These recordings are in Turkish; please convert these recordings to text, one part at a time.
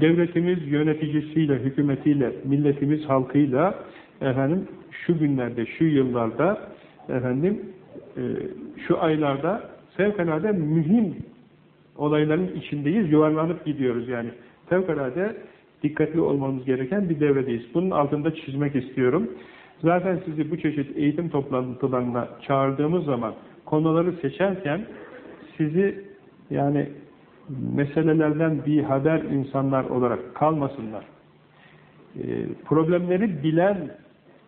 devletimiz yöneticisiyle, hükümetiyle, milletimiz halkıyla efendim şu günlerde, şu yıllarda efendim e, şu aylarda fevkalade mühim olayların içindeyiz, yuvarlanıp gidiyoruz yani. Fevkalade dikkatli olmamız gereken bir devredeyiz. Bunun altında çizmek istiyorum. Zaten sizi bu çeşit eğitim toplantılarına çağırdığımız zaman konuları seçerken sizi yani meselelerden bir haber insanlar olarak kalmasınlar. E, problemleri bilen,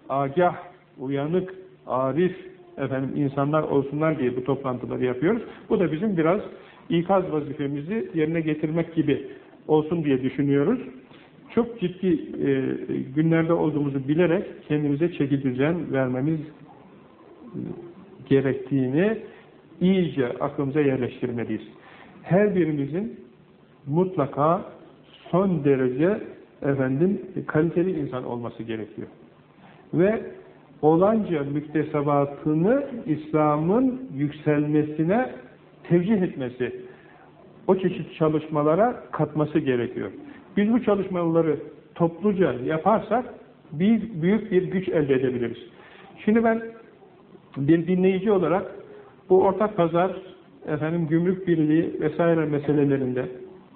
agah, uyanık, arif efendim insanlar olsunlar diye bu toplantıları yapıyoruz. Bu da bizim biraz ikaz vazifemizi yerine getirmek gibi olsun diye düşünüyoruz. Çok ciddi e, günlerde olduğumuzu bilerek kendimize çeki düzen vermemiz e, gerektiğini iyice aklımıza yerleştirmeliyiz. Her birimizin mutlaka son derece efendim kaliteli insan olması gerekiyor. Ve olanca müktesebatını İslam'ın yükselmesine tevcih etmesi, o çeşit çalışmalara katması gerekiyor. Biz bu çalışmaları topluca yaparsak bir, büyük bir güç elde edebiliriz. Şimdi ben bir dinleyici olarak bu ortak pazar, efendim gümrük birliği vesaire meselelerinde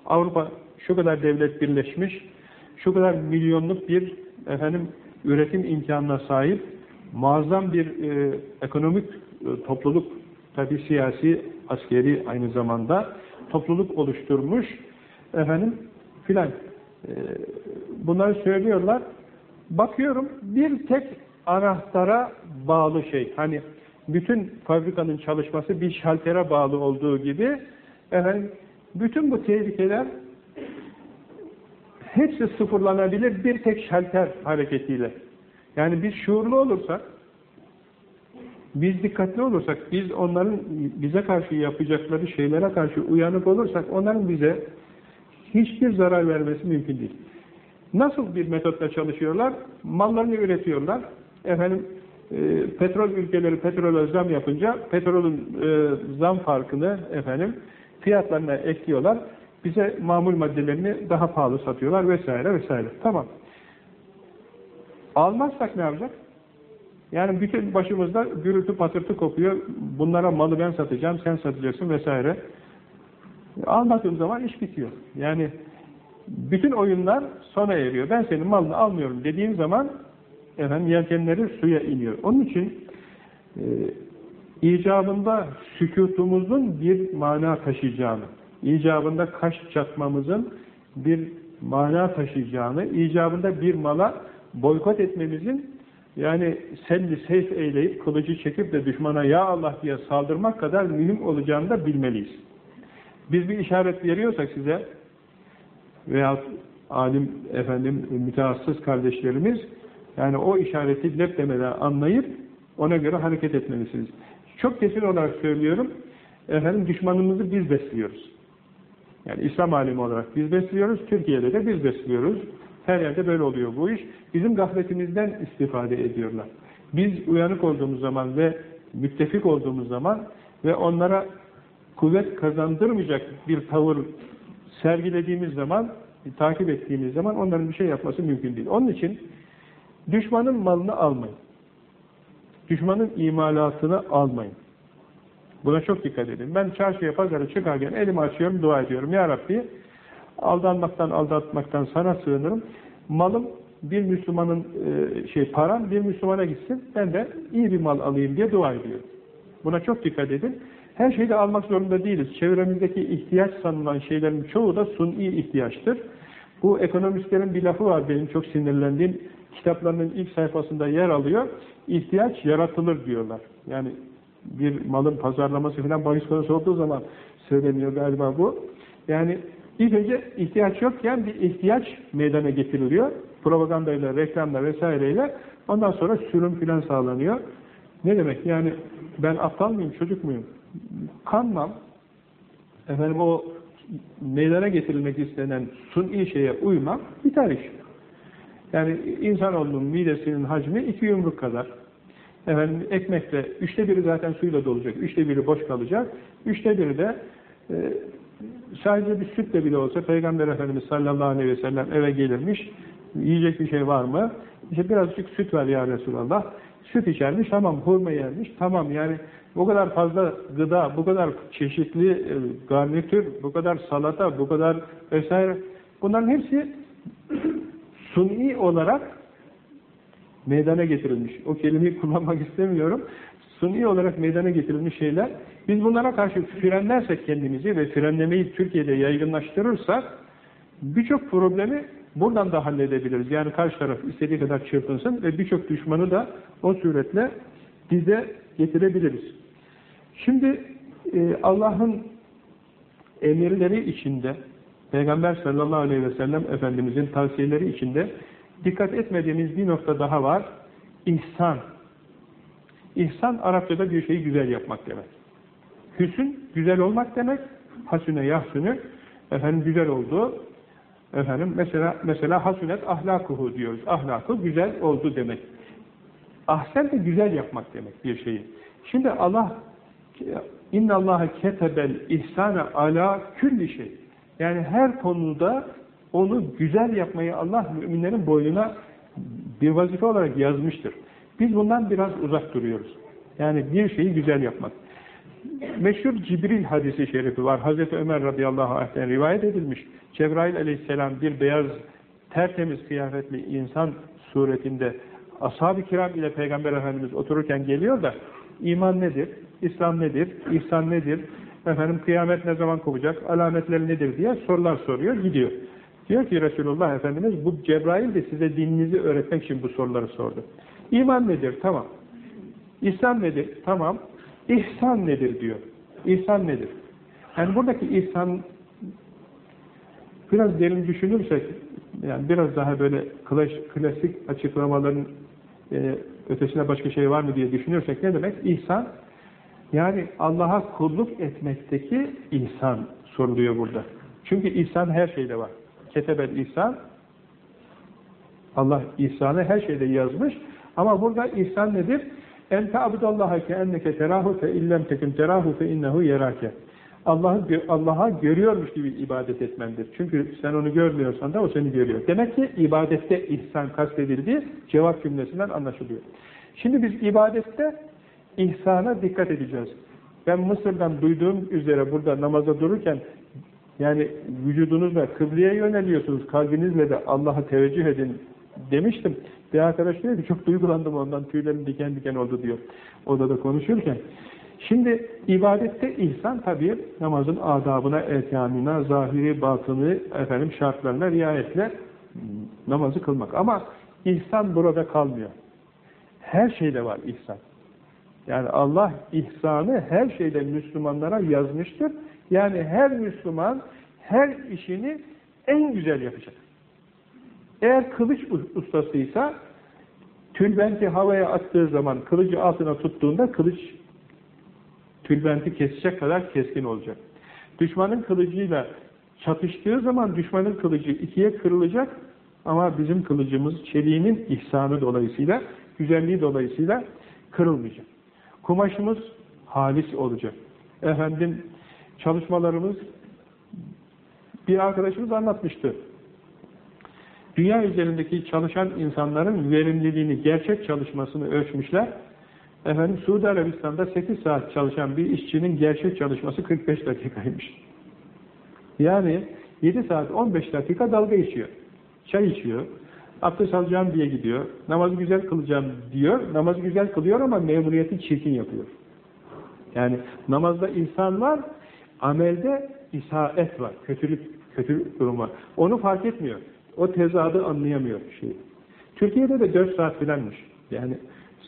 Avrupa şu kadar devlet birleşmiş, şu kadar milyonluk bir efendim üretim imkanına sahip muazzam bir e, ekonomik e, topluluk, tabi siyasi, askeri aynı zamanda topluluk oluşturmuş efendim filan e, bunları söylüyorlar. Bakıyorum bir tek anahtara bağlı şey. Hani bütün fabrikanın çalışması bir şaltere bağlı olduğu gibi efendim bütün bu tehlikeler hepsi sıfırlanabilir bir tek şalter hareketiyle. Yani biz şuurlu olursak, biz dikkatli olursak, biz onların bize karşı yapacakları şeylere karşı uyanık olursak, onların bize hiçbir zarar vermesi mümkün değil. Nasıl bir metotla çalışıyorlar? Mallarını üretiyorlar. Efendim, e, petrol ülkeleri petrole zam yapınca petrolün e, zam farkını efendim fiyatlarına ekliyorlar. Bize mamul maddelerini daha pahalı satıyorlar vesaire vesaire. Tamam. Almazsak ne yapacak? Yani bütün başımızda gürültü patırtı kopuyor. Bunlara malı ben satacağım, sen satacaksın vesaire. Almadığım zaman iş bitiyor. Yani bütün oyunlar sona eriyor. Ben senin malını almıyorum dediğim zaman efendim yelkenleri suya iniyor. Onun için e, icabında sükutumuzun bir mana taşıyacağını, icabında kaş çatmamızın bir mana taşıyacağını, icabında bir mala boykot etmemizin yani selli seyf eyleyip kılıcı çekip de düşmana ya Allah diye saldırmak kadar mühim olacağını da bilmeliyiz. Biz bir işaret veriyorsak size veya alim efendim mütehassıs kardeşlerimiz yani o işareti lep demeden anlayıp ona göre hareket etmelisiniz. Çok kesin olarak söylüyorum efendim düşmanımızı biz besliyoruz. Yani İslam alimi olarak biz besliyoruz, Türkiye'de de biz besliyoruz. Her yerde böyle oluyor bu iş. Bizim gafletimizden istifade ediyorlar. Biz uyanık olduğumuz zaman ve müttefik olduğumuz zaman ve onlara kuvvet kazandırmayacak bir tavır sergilediğimiz zaman, takip ettiğimiz zaman onların bir şey yapması mümkün değil. Onun için düşmanın malını almayın. Düşmanın imalatını almayın. Buna çok dikkat edin. Ben çarşıya, pazara çıkarken elimi açıyorum, dua ediyorum. Ya Rabbi, aldanmaktan, aldatmaktan sana sığınırım. Malım bir Müslümanın e, şey param bir Müslümana gitsin. Ben de iyi bir mal alayım diye dua ediyorum. Buna çok dikkat edin. Her şeyi de almak zorunda değiliz. Çevremizdeki ihtiyaç sanılan şeylerin çoğu da suni ihtiyaçtır. Bu ekonomistlerin bir lafı var benim çok sinirlendiğim. Kitaplarının ilk sayfasında yer alıyor. İhtiyaç yaratılır diyorlar. Yani bir malın pazarlaması falan bahis konusu olduğu zaman söyleniyor galiba bu. Yani ilk önce ihtiyaç yokken bir ihtiyaç meydana getiriliyor. Propagandayla, reklamla vesaireyle. Ondan sonra sürüm filan sağlanıyor. Ne demek? Yani ben aptal mıyım, çocuk muyum? Kanmam. Efendim o meydana getirilmek istenen suni şeye uymam, biter iş. Yani insanoğlunun midesinin hacmi iki yumruk kadar. Efendim ekmekle, üçte biri zaten suyla dolacak, üçte biri boş kalacak, üçte biri de e, sadece bir sütle bile olsa Peygamber Efendimiz sallallahu aleyhi ve sellem eve gelirmiş, yiyecek bir şey var mı? İşte birazcık süt ver ya Resulallah. Süt içermiş, tamam, hurma yermiş, tamam yani bu kadar fazla gıda, bu kadar çeşitli e, garnitür, bu kadar salata, bu kadar vesaire, bunların hepsi suni olarak meydana getirilmiş. O kelimeyi kullanmak istemiyorum. Suni olarak meydana getirilmiş şeyler. Biz bunlara karşı frenlersek kendimizi ve frenlemeyi Türkiye'de yaygınlaştırırsak birçok problemi buradan da halledebiliriz. Yani karşı taraf istediği kadar çırpınsın ve birçok düşmanı da o suretle bize getirebiliriz. Şimdi e, Allah'ın emirleri içinde Peygamber sallallahu aleyhi ve sellem Efendimizin tavsiyeleri içinde dikkat etmediğimiz bir nokta daha var. İhsan. İhsan Arapçada bir şeyi güzel yapmak demek. Hüsün güzel olmak demek. Hasüne yahsünü efendim güzel oldu. Efendim mesela mesela hasünet ahlakuhu diyoruz. Ahlakı güzel oldu demek. Ahsen de güzel yapmak demek bir şeyi. Şimdi Allah inna Allaha ketebel ihsane ala külli şey. Yani her konuda onu güzel yapmayı Allah müminlerin boynuna bir vazife olarak yazmıştır. Biz bundan biraz uzak duruyoruz. Yani bir şeyi güzel yapmak. Meşhur Cibril hadisi şerifi var. Hazreti Ömer radıyallahu anh'ten rivayet edilmiş. Cebrail aleyhisselam bir beyaz tertemiz kıyafetli insan suretinde ashab-ı kiram ile Peygamber Efendimiz otururken geliyor da iman nedir? İslam nedir? İhsan nedir? Efendim kıyamet ne zaman kopacak? Alametleri nedir diye sorular soruyor, gidiyor. Diyor ki Resulullah Efendimiz bu Cebrail de size dininizi öğretmek için bu soruları sordu. İman nedir? Tamam. İslam nedir? Tamam. İhsan nedir diyor. İhsan nedir? Yani buradaki ihsan biraz derin düşünürsek yani biraz daha böyle klasik açıklamaların e, ötesine başka şey var mı diye düşünürsek ne demek? İhsan yani Allah'a kulluk etmekteki ihsan soruluyor burada. Çünkü ihsan her şeyde var. Ketebel ihsan Allah ihsanı her şeyde yazmış. Ama burada ihsan nedir? En ta'budallaha ke enneke terahu fe illem tekun terahu fe innehu yerake. Allah'ı Allah'a görüyormuş gibi ibadet etmendir. Çünkü sen onu görmüyorsan da o seni görüyor. Demek ki ibadette ihsan kastedildiği cevap cümlesinden anlaşılıyor. Şimdi biz ibadette ihsana dikkat edeceğiz. Ben Mısır'dan duyduğum üzere burada namaza dururken yani vücudunuzla kıbleye yöneliyorsunuz, kalbinizle de Allah'a teveccüh edin demiştim. Bir arkadaş diyor ki çok duygulandım ondan tüylerim diken diken oldu diyor. Odada konuşurken. Şimdi ibadette ihsan tabii namazın adabına, erkanına, zahiri, batını, efendim şartlarına riayetle namazı kılmak. Ama ihsan burada kalmıyor. Her şeyde var ihsan. Yani Allah ihsanı her şeyde Müslümanlara yazmıştır. Yani her Müslüman her işini en güzel yapacak. Eğer kılıç ustasıysa tülbenti havaya attığı zaman kılıcı altına tuttuğunda kılıç tülbenti kesecek kadar keskin olacak. Düşmanın kılıcıyla çatıştığı zaman düşmanın kılıcı ikiye kırılacak ama bizim kılıcımız çeliğinin ihsanı dolayısıyla, güzelliği dolayısıyla kırılmayacak. Kumaşımız halis olacak. Efendim çalışmalarımız bir arkadaşımız anlatmıştı. Dünya üzerindeki çalışan insanların verimliliğini, gerçek çalışmasını ölçmüşler. Efendim Suudi Arabistan'da 8 saat çalışan bir işçinin gerçek çalışması 45 dakikaymış. Yani 7 saat 15 dakika dalga içiyor. Çay içiyor. Abdest alacağım diye gidiyor. Namazı güzel kılacağım diyor. Namazı güzel kılıyor ama memuriyeti çirkin yapıyor. Yani namazda insan var, amelde isaet var. Kötülük, kötü durum var. Onu fark etmiyor. O tezadı anlayamıyor şey. Türkiye'de de 4 saat filanmış. Yani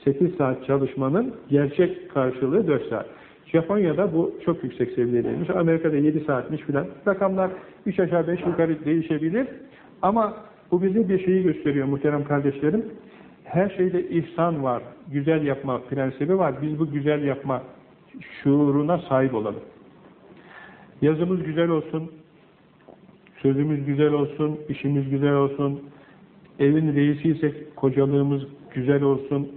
8 saat çalışmanın gerçek karşılığı 4 saat. Japonya'da bu çok yüksek seviyedeymiş. Amerika'da 7 saatmiş filan. Rakamlar 3 aşağı 5 yukarı değişebilir. Ama bu bize bir şeyi gösteriyor muhterem kardeşlerim. Her şeyde ihsan var, güzel yapma prensibi var. Biz bu güzel yapma şuuruna sahip olalım. Yazımız güzel olsun, sözümüz güzel olsun, işimiz güzel olsun, evin reisiysek kocalığımız güzel olsun,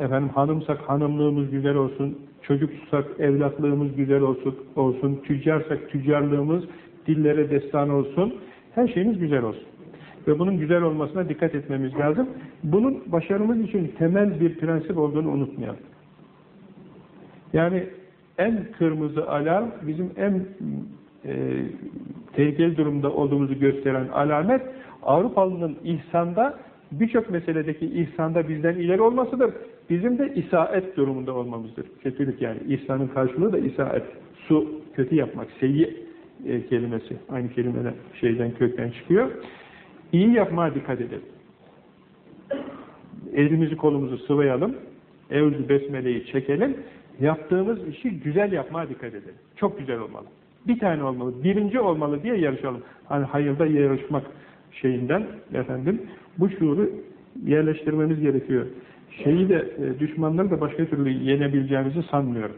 Efendim hanımsak hanımlığımız güzel olsun, çocuksak evlatlığımız güzel olsun, olsun, tüccarsak tüccarlığımız dillere destan olsun, her şeyimiz güzel olsun. Ve bunun güzel olmasına dikkat etmemiz lazım. Bunun başarımız için temel bir prensip olduğunu unutmayalım. Yani en kırmızı alarm bizim en e, tehlikeli durumda olduğumuzu gösteren alamet Avrupalı'nın ihsanda birçok meseledeki ihsanda bizden ileri olmasıdır. Bizim de isaet durumunda olmamızdır. Kötülük yani. İhsanın karşılığı da isaet. Su, kötü yapmak, seyyi e, kelimesi. Aynı kelimeden şeyden kökten çıkıyor. İyi yapmaya dikkat edelim. Elimizi kolumuzu sıvayalım. Evzü besmeleyi çekelim. Yaptığımız işi güzel yapmaya dikkat edelim. Çok güzel olmalı. Bir tane olmalı, birinci olmalı diye yarışalım. Hani hayırda yarışmak şeyinden efendim bu şuuru yerleştirmemiz gerekiyor. Şeyi de e, düşmanları da başka türlü yenebileceğimizi sanmıyorum.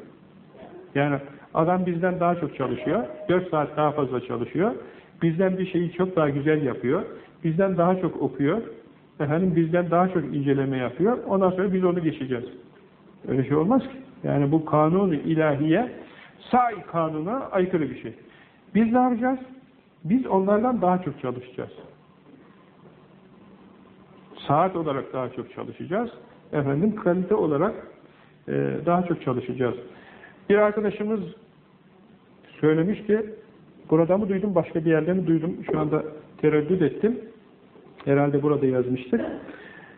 Yani adam bizden daha çok çalışıyor. 4 saat daha fazla çalışıyor. Bizden bir şeyi çok daha güzel yapıyor. Bizden daha çok okuyor. Efendim bizden daha çok inceleme yapıyor. Ondan sonra biz onu geçeceğiz. Öyle şey olmaz ki. Yani bu kanun ilahiye say kanuna aykırı bir şey. Biz ne yapacağız? Biz onlardan daha çok çalışacağız. Saat olarak daha çok çalışacağız. Efendim kalite olarak e, daha çok çalışacağız. Bir arkadaşımız söylemişti. Burada mı duydum, başka bir yerde mi duydum? Şu anda tereddüt ettim. Herhalde burada yazmıştık.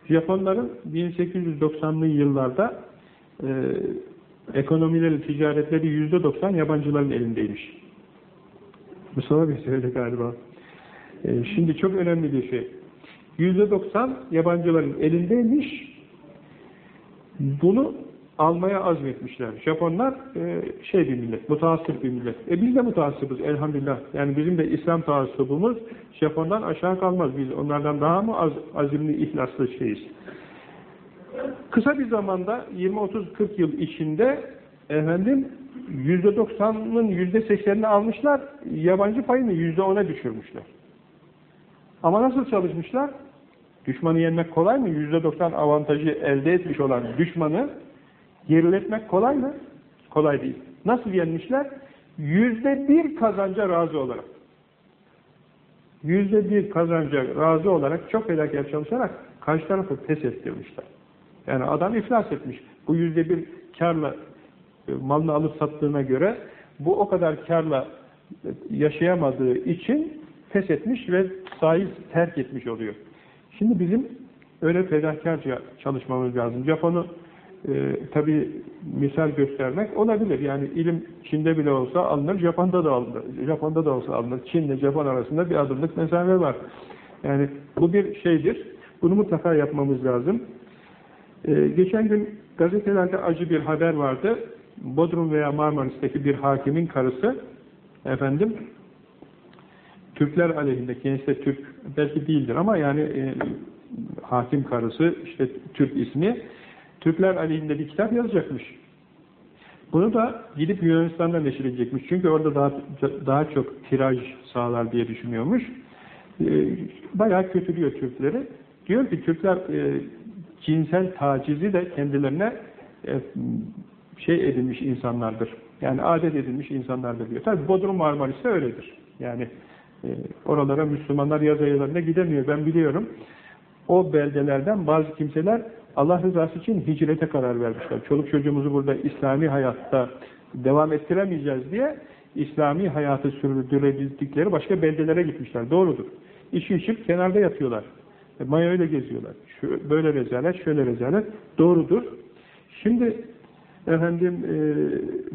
Japonların 1890'lı yıllarda e, ekonomileri, ticaretleri yüzde doksan yabancıların elindeymiş. Mustafa Bey söyledi galiba. E, şimdi çok önemli bir şey. Yüzde doksan yabancıların elindeymiş. Bunu almaya azmetmişler. Japonlar e, şey bir millet, mutaassıp bir millet. E biz de mutaassıpız elhamdülillah. Yani bizim de İslam taassubumuz Japon'dan aşağı kalmaz. Biz onlardan daha mı az, azimli, ihlaslı şeyiz? Kısa bir zamanda 20-30-40 yıl içinde efendim %90'ın %80'ini almışlar, yabancı payını %10'a düşürmüşler. Ama nasıl çalışmışlar? Düşmanı yenmek kolay mı? %90 avantajı elde etmiş olan düşmanı geriletmek kolay mı? Kolay değil. Nasıl yenmişler? Yüzde bir kazanca razı olarak. Yüzde bir kazanca razı olarak çok fedakar çalışarak karşı tarafı pes ettirmişler. Yani adam iflas etmiş. Bu yüzde bir karla e, malını alıp sattığına göre bu o kadar karla e, yaşayamadığı için pes etmiş ve sahil terk etmiş oluyor. Şimdi bizim öyle fedakarca çalışmamız lazım. Japon'u e, tabi misal göstermek olabilir. Yani ilim Çin'de bile olsa alınır, Japon'da da alınır. Japon'da da olsa alınır. Çin ile Japon arasında bir adımlık mesafe var. Yani bu bir şeydir. Bunu mutlaka yapmamız lazım. Ee, geçen gün gazetelerde acı bir haber vardı. Bodrum veya Marmaris'teki bir hakimin karısı efendim Türkler aleyhinde de Türk belki değildir ama yani e, hakim karısı işte Türk ismi Türkler aleyhinde bir kitap yazacakmış. Bunu da gidip Yunanistan'da neşir edecekmiş. Çünkü orada daha daha çok tiraj sağlar diye düşünüyormuş. E, bayağı kötülüyor Türkleri. Diyor ki Türkler e, cinsel tacizi de kendilerine e, şey edilmiş insanlardır. Yani adet edilmiş insanlardır diyor. Tabi Bodrum Marmaris'te öyledir. Yani e, oralara Müslümanlar yaz aylarında gidemiyor. Ben biliyorum. O beldelerden bazı kimseler Allah rızası için hicrete karar vermişler. Çoluk çocuğumuzu burada İslami hayatta devam ettiremeyeceğiz diye İslami hayatı sürdürebildikleri başka beldelere gitmişler. Doğrudur. İşi içip kenarda yatıyorlar. E, Maya öyle geziyorlar. Şu, böyle rezalet, şöyle rezalet. Doğrudur. Şimdi efendim e,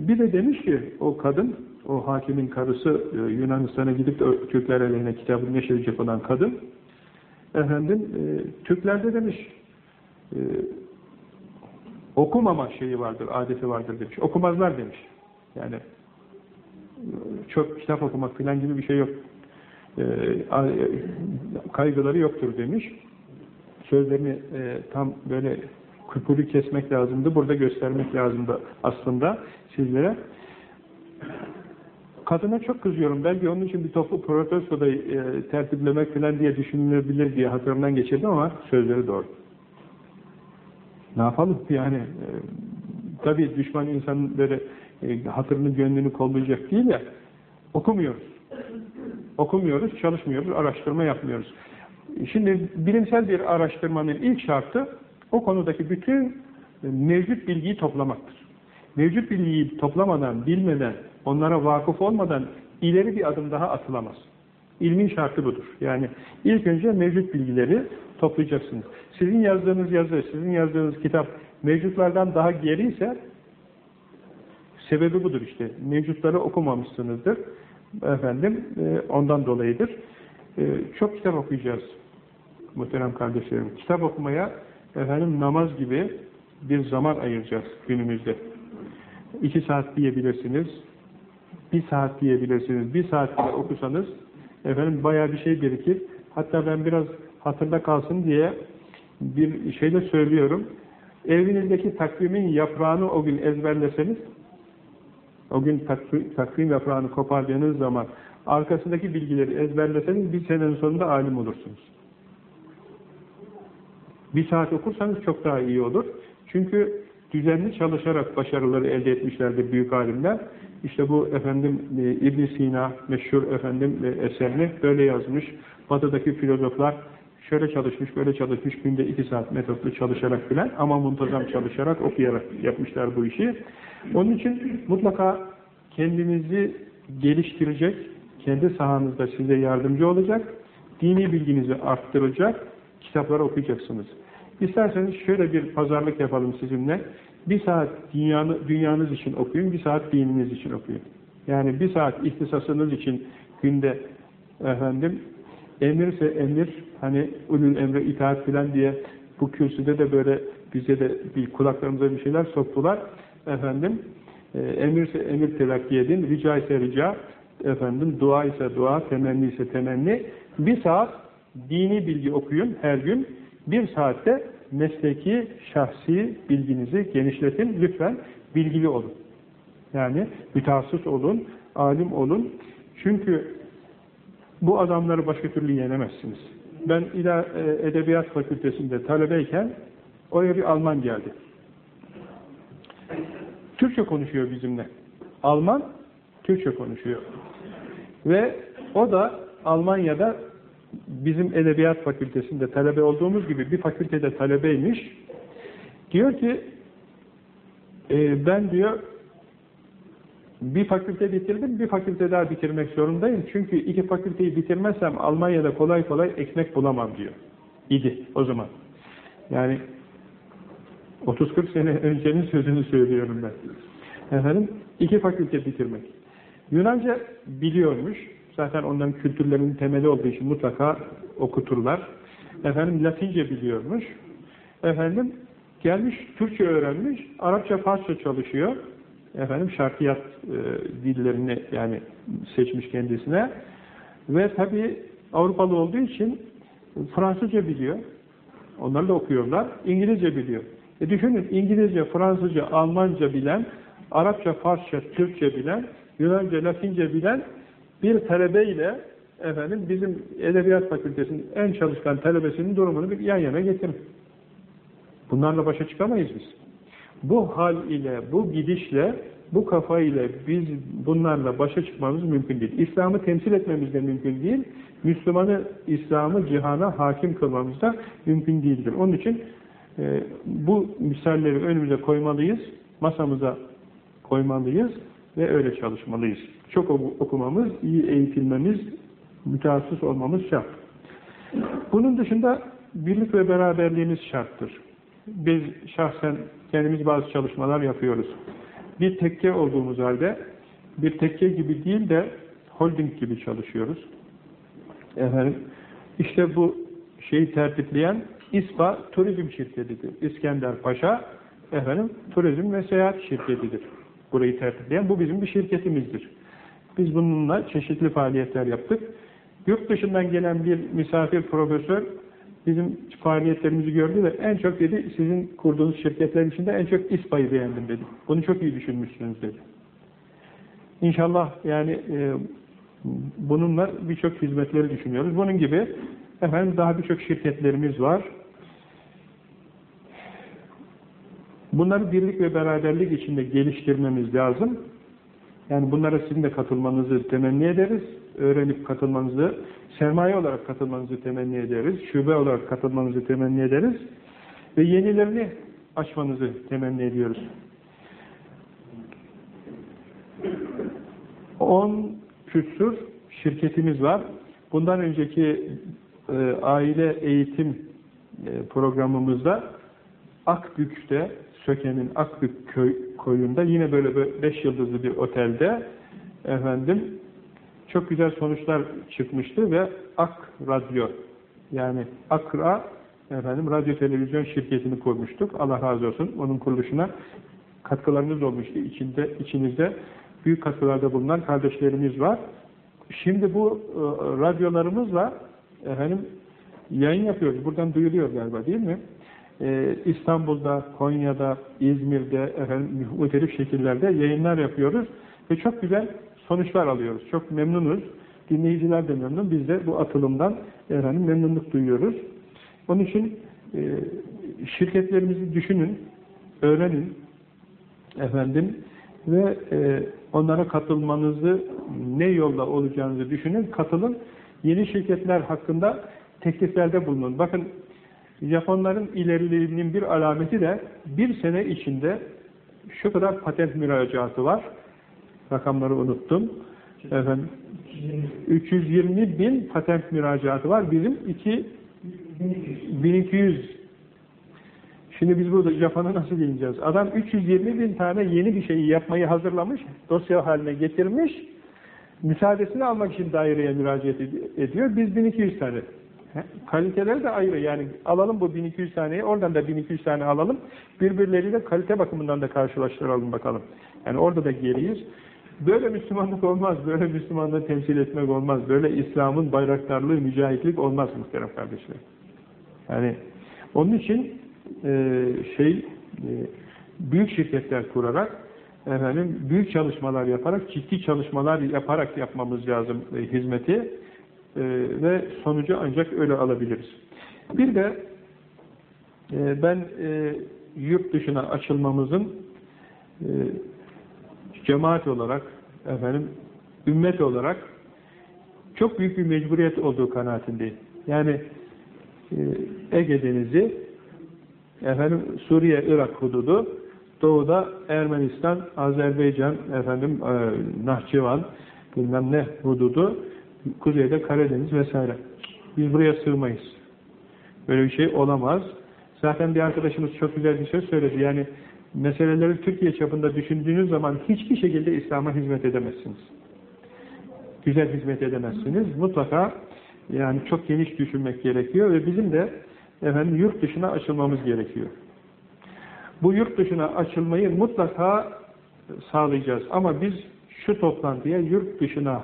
bir de demiş ki o kadın, o hakimin karısı e, Yunanistan'a gidip de Türkler aleyhine kitabını neşredecek olan kadın efendim e, Türklerde demiş e, okumama şeyi vardır, adeti vardır demiş. Okumazlar demiş. Yani çok kitap okumak filan gibi bir şey yok. E, kaygıları yoktur demiş. Sözlerini e, tam böyle küpürü kesmek lazımdı. Burada göstermek lazımdı aslında sizlere. Kadına çok kızıyorum. Belki onun için bir toplu protestoda e, tertiplemek falan diye düşünülebilir diye hatırımdan geçirdim ama sözleri doğru. Ne yapalım yani? E, tabii düşman insan böyle e, hatırını, gönlünü kollayacak değil ya. Okumuyoruz. Okumuyoruz, çalışmıyoruz, araştırma yapmıyoruz. Şimdi bilimsel bir araştırmanın ilk şartı o konudaki bütün mevcut bilgiyi toplamaktır. Mevcut bilgiyi toplamadan, bilmeden, onlara vakıf olmadan ileri bir adım daha atılamaz. İlmin şartı budur. Yani ilk önce mevcut bilgileri toplayacaksınız. Sizin yazdığınız yazı, sizin yazdığınız kitap mevcutlardan daha geri ise sebebi budur işte. Mevcutları okumamışsınızdır. Efendim e, ondan dolayıdır. E, çok kitap okuyacağız muhterem kardeşlerim. Kitap okumaya efendim namaz gibi bir zaman ayıracağız günümüzde. İki saat diyebilirsiniz, bir saat diyebilirsiniz, bir saat bile okusanız efendim bayağı bir şey birikir. Hatta ben biraz hatırda kalsın diye bir şeyle söylüyorum. Evinizdeki takvimin yaprağını o gün ezberleseniz, o gün takvim yaprağını kopardığınız zaman arkasındaki bilgileri ezberleseniz bir senenin sonunda alim olursunuz. Bir saat okursanız çok daha iyi olur. Çünkü düzenli çalışarak başarıları elde etmişlerdir büyük alimler. İşte bu efendim e, ibn Sina meşhur efendim e, eserini böyle yazmış. Batı'daki filozoflar şöyle çalışmış, böyle çalışmış, günde iki saat metotlu çalışarak bilen ama muntazam çalışarak, okuyarak yapmışlar bu işi. Onun için mutlaka kendinizi geliştirecek, kendi sahanızda size yardımcı olacak, dini bilginizi arttıracak kitapları okuyacaksınız. İsterseniz şöyle bir pazarlık yapalım sizinle. Bir saat dünyanı, dünyanız için okuyun, bir saat dininiz için okuyun. Yani bir saat ihtisasınız için günde efendim emirse emir, hani ulul emre itaat filan diye bu kürsüde de böyle bize de bir kulaklarımıza bir şeyler soktular. Efendim e, emirse emir telakki edin, rica ise rica, efendim dua ise dua, temenni ise temenni. Bir saat dini bilgi okuyun her gün. Bir saatte mesleki, şahsi bilginizi genişletin. Lütfen bilgili olun. Yani mütehassıs olun, alim olun. Çünkü bu adamları başka türlü yenemezsiniz. Ben İla e, Edebiyat Fakültesinde talebeyken oraya bir Alman geldi. Türkçe konuşuyor bizimle. Alman, Türkçe konuşuyor. Ve o da Almanya'da bizim edebiyat fakültesinde talebe olduğumuz gibi bir fakültede talebeymiş. Diyor ki e, ben diyor bir fakülte bitirdim, bir fakülte daha bitirmek zorundayım. Çünkü iki fakülteyi bitirmezsem Almanya'da kolay kolay ekmek bulamam diyor. İdi o zaman. Yani 30-40 sene öncenin sözünü söylüyorum ben. Efendim, iki fakülte bitirmek. Yunanca biliyormuş. Zaten onların kültürlerinin temeli olduğu için mutlaka okuturlar. Efendim Latince biliyormuş. Efendim gelmiş Türkçe öğrenmiş, Arapça, Farsça çalışıyor. Efendim şarkiyat e, dillerini yani seçmiş kendisine. Ve tabi Avrupalı olduğu için Fransızca biliyor. Onları da okuyorlar. İngilizce biliyor. E düşünün İngilizce, Fransızca, Almanca bilen, Arapça, Farsça, Türkçe bilen, Yunanca, Latince bilen bir talebeyle efendim bizim Edebiyat Fakültesi'nin en çalışkan talebesinin durumunu bir yan yana getirin. Bunlarla başa çıkamayız biz. Bu hal ile, bu gidişle, bu kafa ile biz bunlarla başa çıkmamız mümkün değil. İslam'ı temsil etmemiz de mümkün değil. Müslümanı, İslam'ı cihana hakim kılmamız da mümkün değildir. Onun için e, bu misalleri önümüze koymalıyız, masamıza koymalıyız ve öyle çalışmalıyız. Çok okumamız, iyi eğitilmemiz, mütehassıs olmamız şart. Bunun dışında birlik ve beraberliğimiz şarttır. Biz şahsen kendimiz bazı çalışmalar yapıyoruz. Bir tekke olduğumuz halde bir tekke gibi değil de holding gibi çalışıyoruz. Efendim, işte bu şeyi tertipleyen İSPA Turizm Şirketidir. İskender Paşa efendim turizm ve seyahat şirketidir. Burayı tertipleyen bu bizim bir şirketimizdir. Biz bununla çeşitli faaliyetler yaptık. Yurt dışından gelen bir misafir profesör bizim faaliyetlerimizi gördü ve en çok dedi sizin kurduğunuz şirketler içinde en çok İSPA'yı beğendim dedi. Bunu çok iyi düşünmüşsünüz dedi. İnşallah yani e, bununla birçok hizmetleri düşünüyoruz. Bunun gibi efendim daha birçok şirketlerimiz var. Bunları birlik ve beraberlik içinde geliştirmemiz lazım. Yani bunlara sizin de katılmanızı temenni ederiz. Öğrenip katılmanızı, sermaye olarak katılmanızı temenni ederiz. Şube olarak katılmanızı temenni ederiz. Ve yenilerini açmanızı temenni ediyoruz. 10 küsur şirketimiz var. Bundan önceki e, aile eğitim e, programımızda Akbük'te, Söke'nin Akbük köy, koyunda yine böyle 5 yıldızlı bir otelde efendim çok güzel sonuçlar çıkmıştı ve Ak Radyo yani Akra efendim radyo televizyon şirketini kurmuştuk. Allah razı olsun. Onun kuruluşuna katkılarınız olmuştu. İçinde, içinizde büyük katkılarda bulunan kardeşlerimiz var. Şimdi bu e, radyolarımızla efendim yayın yapıyoruz. Buradan duyuluyor galiba değil mi? E, İstanbul'da, Konya'da, İzmir'de efendim muhtelif şekillerde yayınlar yapıyoruz ve çok güzel sonuçlar alıyoruz. Çok memnunuz. Dinleyiciler de memnun. Biz de bu atılımdan efendim memnunluk duyuyoruz. Onun için e, şirketlerimizi düşünün, öğrenin efendim ve e, onlara katılmanızı ne yolda olacağınızı düşünün, katılın. Yeni şirketler hakkında tekliflerde bulunun. Bakın Japonların ileriliğinin bir alameti de bir sene içinde şu kadar patent müracaatı var. Rakamları unuttum. Efendim 320 bin patent müracaatı var. Bizim 2 1200 Şimdi biz burada Japon'a nasıl geleceğiz? Adam 320 bin tane yeni bir şeyi yapmayı hazırlamış, dosya haline getirmiş, müsaadesini almak için daireye müracaat ediyor. Biz 1200 tane. Kaliteleri de ayrı. Yani alalım bu 1200 taneyi, oradan da 1200 tane alalım. Birbirleriyle kalite bakımından da karşılaştıralım bakalım. Yani orada da geriyiz. Böyle Müslümanlık olmaz, böyle Müslümanlığı temsil etmek olmaz, böyle İslam'ın bayraktarlığı, mücahitlik olmaz muhterem kardeşler. Yani onun için e, şey e, büyük şirketler kurarak efendim büyük çalışmalar yaparak, ciddi çalışmalar yaparak yapmamız lazım e, hizmeti e, ve sonucu ancak öyle alabiliriz. Bir de e, ben e, yurt dışına açılmamızın e, cemaat olarak, efendim, ümmet olarak çok büyük bir mecburiyet olduğu kanaatindeyim. Yani e, Ege Denizi, efendim Suriye, Irak hududu, doğuda Ermenistan, Azerbaycan, efendim e, Nahçıvan, bilmem ne hududu, kuzeyde Karadeniz vesaire. Biz buraya sığmayız. Böyle bir şey olamaz. Zaten bir arkadaşımız çok güzel bir söz söyledi. Yani meseleleri Türkiye çapında düşündüğünüz zaman hiçbir şekilde İslam'a hizmet edemezsiniz. Güzel hizmet edemezsiniz. Mutlaka yani çok geniş düşünmek gerekiyor ve bizim de efendim yurt dışına açılmamız gerekiyor. Bu yurt dışına açılmayı mutlaka sağlayacağız. Ama biz şu toplantıya yurt dışına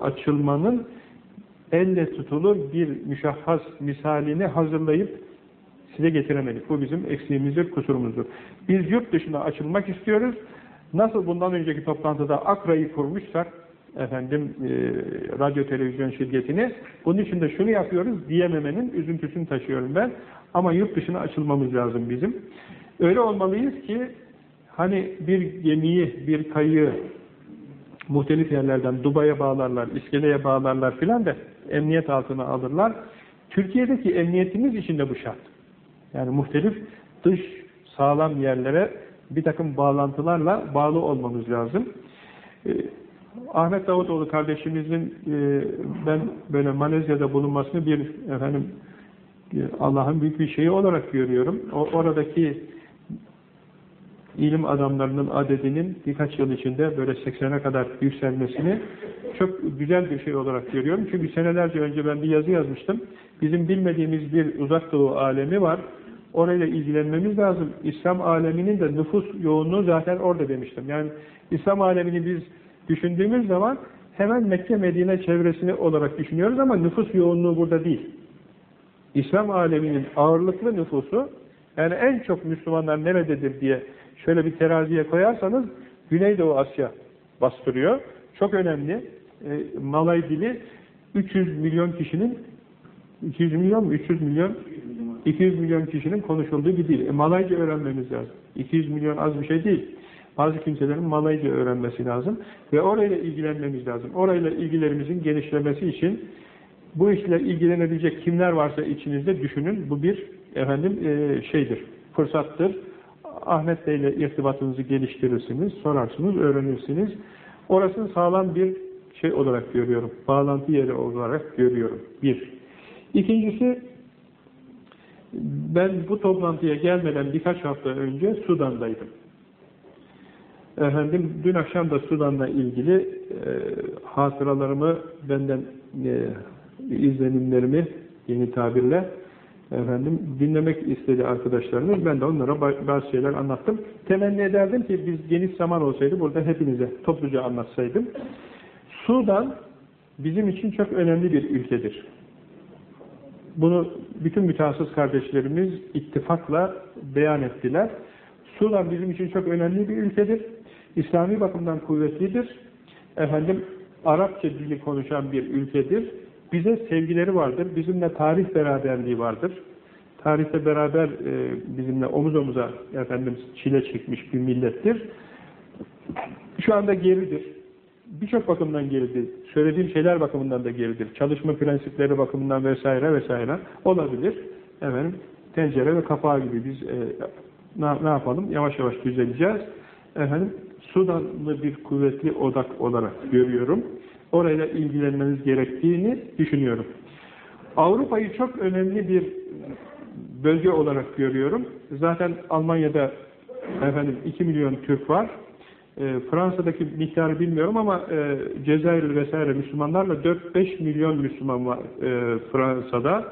açılmanın elle tutulur bir müşahhas misalini hazırlayıp size getiremedik. Bu bizim eksiğimizdir, kusurumuzdur. Biz yurt dışına açılmak istiyoruz. Nasıl bundan önceki toplantıda Akra'yı kurmuşsak, efendim e, radyo televizyon şirketini, bunun için de şunu yapıyoruz diyememenin üzüntüsünü taşıyorum ben. Ama yurt dışına açılmamız lazım bizim. Öyle olmalıyız ki, hani bir gemiyi, bir kayığı muhtelif yerlerden Dubai'ye bağlarlar, iskeleye bağlarlar filan da emniyet altına alırlar. Türkiye'deki emniyetimiz için de bu şart. Yani muhtelif dış sağlam yerlere bir takım bağlantılarla bağlı olmamız lazım. Ee, Ahmet Davutoğlu kardeşimizin e, ben böyle Malezya'da bulunmasını bir efendim Allah'ın büyük bir şeyi olarak görüyorum. O, oradaki ilim adamlarının adedinin birkaç yıl içinde böyle 80'e kadar yükselmesini çok güzel bir şey olarak görüyorum. Çünkü senelerce önce ben bir yazı yazmıştım. Bizim bilmediğimiz bir uzak doğu alemi var. Orayla ilgilenmemiz lazım. İslam aleminin de nüfus yoğunluğu zaten orada demiştim. Yani İslam alemini biz düşündüğümüz zaman hemen Mekke Medine çevresini olarak düşünüyoruz ama nüfus yoğunluğu burada değil. İslam aleminin ağırlıklı nüfusu yani en çok Müslümanlar nerededir diye şöyle bir teraziye koyarsanız Güneydoğu Asya bastırıyor. Çok önemli. E, Malay dili 300 milyon kişinin 200 milyon mu? 300 milyon 200 milyon kişinin konuşulduğu bir dil. E, Malayca öğrenmemiz lazım. 200 milyon az bir şey değil. Bazı kimselerin Malayca öğrenmesi lazım ve orayla ilgilenmemiz lazım. Orayla ilgilerimizin genişlemesi için bu işle ilgilenebilecek kimler varsa içinizde düşünün. Bu bir efendim e, şeydir, fırsattır. Ahmet Bey ile irtibatınızı geliştirirsiniz, sorarsınız, öğrenirsiniz. Orasını sağlam bir şey olarak görüyorum. Bağlantı yeri olarak görüyorum. Bir. İkincisi ben bu toplantıya gelmeden birkaç hafta önce Sudan'daydım. Efendim dün akşam da Sudan'la ilgili e, hatıralarımı benden e, izlenimlerimi yeni tabirle efendim dinlemek istedi arkadaşlarımız. Ben de onlara bazı şeyler anlattım. Temenni ederdim ki biz geniş zaman olsaydı burada hepinize topluca anlatsaydım. Sudan bizim için çok önemli bir ülkedir. Bunu bütün mütehassıs kardeşlerimiz ittifakla beyan ettiler. Sudan bizim için çok önemli bir ülkedir. İslami bakımdan kuvvetlidir. Efendim Arapça dili konuşan bir ülkedir. Bize sevgileri vardır. Bizimle tarih beraberliği vardır. Tarihte beraber e, bizimle omuz omuza efendim çile çekmiş bir millettir. Şu anda geridir. Birçok bakımdan geridir. Söylediğim şeyler bakımından da geridir. Çalışma prensipleri bakımından vesaire vesaire olabilir. Efendim tencere ve kapağı gibi biz e, ne, ne yapalım? Yavaş yavaş düzeleceğiz. Efendim Sudanlı bir kuvvetli odak olarak görüyorum. Orayla ilgilenmeniz gerektiğini düşünüyorum. Avrupa'yı çok önemli bir bölge olarak görüyorum. Zaten Almanya'da efendim 2 milyon Türk var. E, Fransa'daki miktarı bilmiyorum ama e, Cezayir vesaire Müslümanlarla 4-5 milyon Müslüman var e, Fransa'da.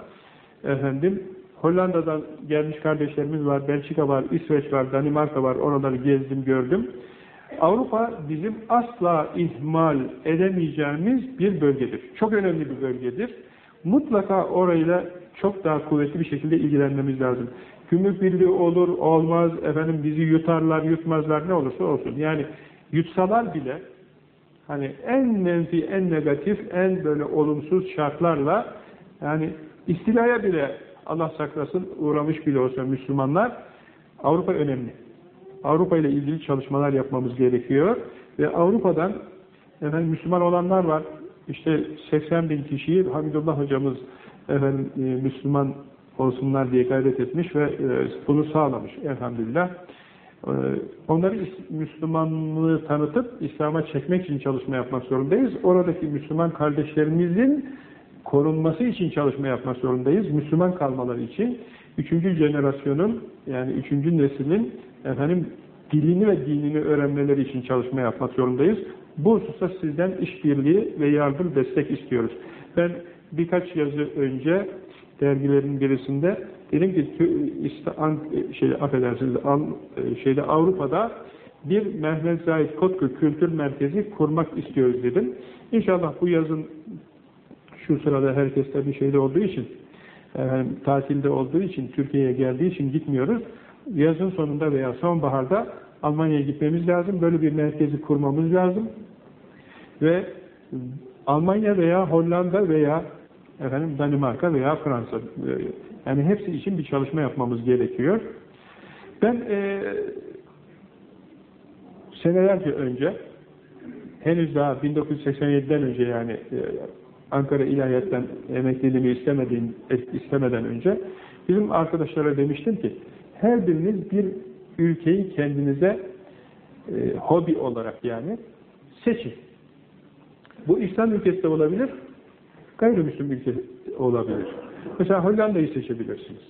Efendim Hollanda'dan gelmiş kardeşlerimiz var, Belçika var, İsveç var, Danimarka var. Oraları gezdim, gördüm. Avrupa bizim asla ihmal edemeyeceğimiz bir bölgedir. Çok önemli bir bölgedir. Mutlaka orayla çok daha kuvvetli bir şekilde ilgilenmemiz lazım. Gümrük birliği olur, olmaz, efendim bizi yutarlar, yutmazlar ne olursa olsun. Yani yutsalar bile hani en menfi, en negatif, en böyle olumsuz şartlarla yani istilaya bile Allah saklasın uğramış bile olsa Müslümanlar Avrupa önemli. Avrupa ile ilgili çalışmalar yapmamız gerekiyor. Ve Avrupa'dan efendim Müslüman olanlar var. İşte 80 bin kişiyi Hamidullah hocamız efendim e, Müslüman olsunlar diye gayret etmiş ve e, bunu sağlamış elhamdülillah. E, onları Müslümanlığı tanıtıp İslam'a çekmek için çalışma yapmak zorundayız. Oradaki Müslüman kardeşlerimizin korunması için çalışma yapmak zorundayız. Müslüman kalmaları için. Üçüncü jenerasyonun yani üçüncü neslin efendim dilini ve dinini öğrenmeleri için çalışma yapmak zorundayız. Bu hususta sizden işbirliği ve yardım, destek istiyoruz. Ben birkaç yazı önce dergilerin birisinde dedim ki şey affedersiniz şeyde Avrupa'da bir Mehmet Zahid Kotku Kültür Merkezi kurmak istiyoruz dedim. İnşallah bu yazın şu sırada herkeste bir şeyde olduğu için efendim, tatilde olduğu için Türkiye'ye geldiği için gitmiyoruz yazın sonunda veya sonbaharda Almanya'ya gitmemiz lazım. Böyle bir merkezi kurmamız lazım. Ve Almanya veya Hollanda veya efendim Danimarka veya Fransa yani hepsi için bir çalışma yapmamız gerekiyor. Ben e, senelerce önce henüz daha 1987'den önce yani e, Ankara İlahiyat'tan emekliliğimi istemediğim, istemeden önce bizim arkadaşlara demiştim ki her biriniz bir ülkeyi kendinize e, hobi olarak yani seçin. Bu İslam ülkesi de olabilir, gayrimüslim ülke olabilir. Mesela Hollanda'yı seçebilirsiniz.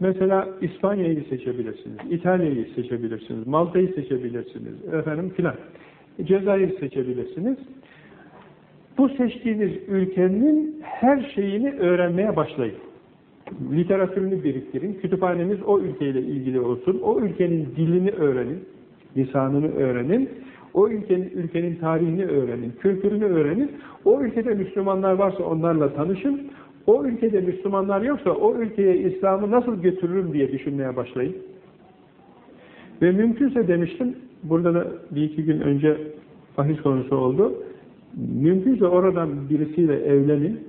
Mesela İspanya'yı seçebilirsiniz, İtalya'yı seçebilirsiniz, Malta'yı seçebilirsiniz, efendim filan. Cezayir seçebilirsiniz. Bu seçtiğiniz ülkenin her şeyini öğrenmeye başlayın literatürünü biriktirin, kütüphaneniz o ülkeyle ilgili olsun, o ülkenin dilini öğrenin, lisanını öğrenin, o ülkenin, ülkenin tarihini öğrenin, kültürünü öğrenin, o ülkede Müslümanlar varsa onlarla tanışın, o ülkede Müslümanlar yoksa o ülkeye İslam'ı nasıl götürürüm diye düşünmeye başlayın. Ve mümkünse demiştim, burada da bir iki gün önce bahis konusu oldu, mümkünse oradan birisiyle evlenin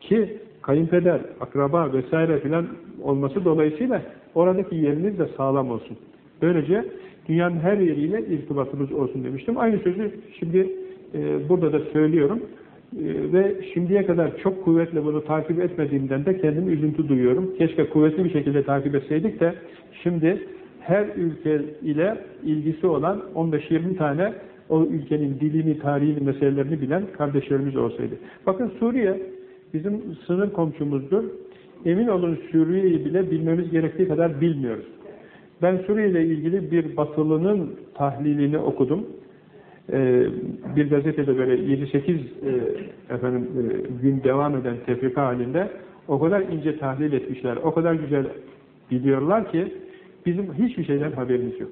ki kayınpeder, akraba vesaire filan olması dolayısıyla oradaki yeriniz de sağlam olsun. Böylece dünyanın her yeriyle irtibatımız olsun demiştim. Aynı sözü şimdi e, burada da söylüyorum. E, ve şimdiye kadar çok kuvvetle bunu takip etmediğimden de kendimi üzüntü duyuyorum. Keşke kuvvetli bir şekilde takip etseydik de şimdi her ülke ile ilgisi olan 15-20 tane o ülkenin dilini, tarihini, meselelerini bilen kardeşlerimiz olsaydı. Bakın Suriye bizim sınır komşumuzdur. Emin olun Suriye'yi bile bilmemiz gerektiği kadar bilmiyoruz. Ben Suriye ile ilgili bir batılının tahlilini okudum. Ee, bir gazetede böyle 7-8 e, efendim e, gün devam eden tefrika halinde o kadar ince tahlil etmişler, o kadar güzel biliyorlar ki bizim hiçbir şeyden haberimiz yok.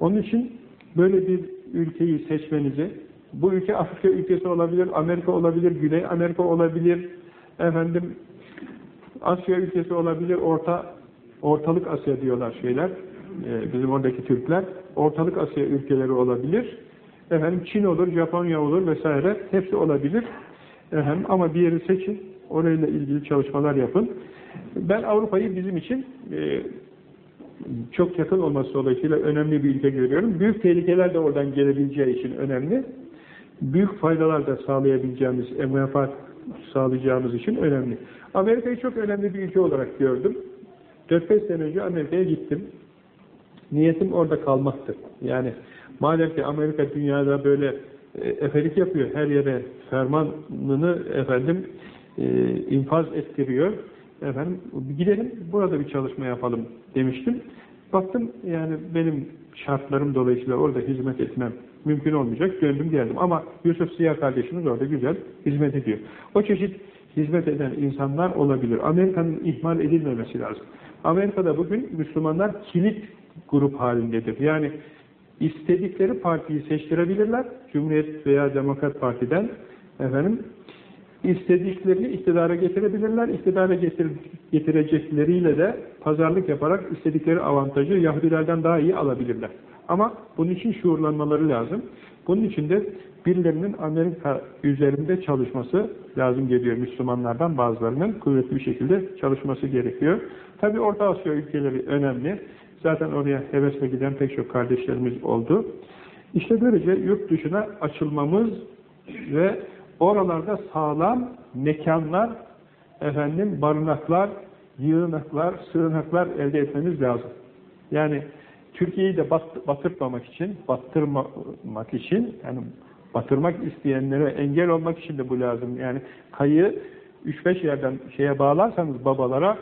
Onun için böyle bir ülkeyi seçmenizi, bu ülke Afrika ülkesi olabilir, Amerika olabilir, Güney Amerika olabilir, efendim Asya ülkesi olabilir, Orta Ortalık Asya diyorlar şeyler, e, bizim oradaki Türkler, Ortalık Asya ülkeleri olabilir, efendim Çin olur, Japonya olur vesaire, hepsi olabilir. Efendim, ama bir yeri seçin, orayla ilgili çalışmalar yapın. Ben Avrupa'yı bizim için e, çok yakın olması dolayısıyla önemli bir ülke görüyorum. Büyük tehlikeler de oradan gelebileceği için önemli. Büyük faydalar da sağlayabileceğimiz, menfaat sağlayacağımız için önemli. Amerika'yı çok önemli bir ülke olarak gördüm. 4-5 sene önce Amerika'ya gittim. Niyetim orada kalmaktı. Yani madem ki Amerika dünyada böyle e, efelik yapıyor, her yere fermanını efendim e, infaz ettiriyor. Efendim gidelim burada bir çalışma yapalım demiştim. Baktım yani benim şartlarım dolayısıyla orada hizmet etmem mümkün olmayacak. Döndüm geldim. Ama Yusuf Siyah kardeşimiz orada güzel hizmet ediyor. O çeşit hizmet eden insanlar olabilir. Amerika'nın ihmal edilmemesi lazım. Amerika'da bugün Müslümanlar kilit grup halindedir. Yani istedikleri partiyi seçtirebilirler. Cumhuriyet veya Demokrat Parti'den efendim istediklerini iktidara getirebilirler. İktidara getir, getirecekleriyle de pazarlık yaparak istedikleri avantajı Yahudilerden daha iyi alabilirler. Ama bunun için şuurlanmaları lazım. Bunun için de birilerinin Amerika üzerinde çalışması lazım geliyor. Müslümanlardan bazılarının kuvvetli bir şekilde çalışması gerekiyor. Tabi Orta Asya ülkeleri önemli. Zaten oraya hevesle giden pek çok kardeşlerimiz oldu. İşte böylece yurt dışına açılmamız ve oralarda sağlam mekanlar, efendim barınaklar, yığınaklar, sığınaklar elde etmemiz lazım. Yani Türkiye'yi de bat, batırmamak için, battırmamak için, yani batırmak isteyenlere engel olmak için de bu lazım. Yani kayı 3-5 yerden şeye bağlarsanız babalara